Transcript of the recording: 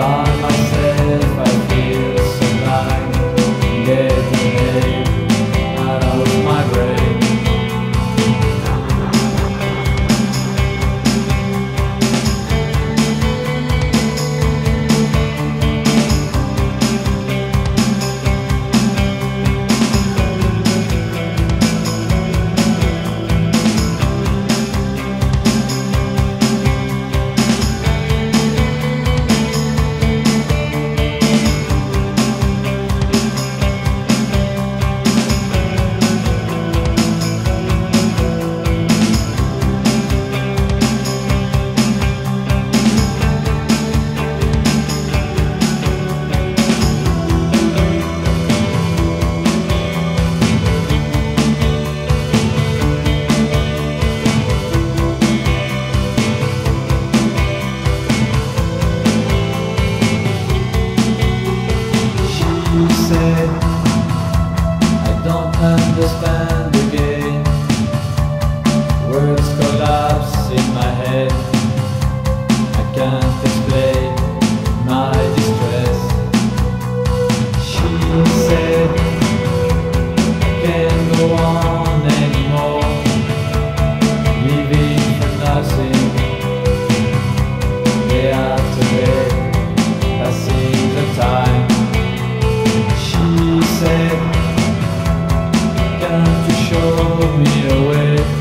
Can't Words collapse in my head. I can't explain my distress. She said, can't go on anymore. Living for nothing. Day after day, passing the time. She said, can't you show me a way?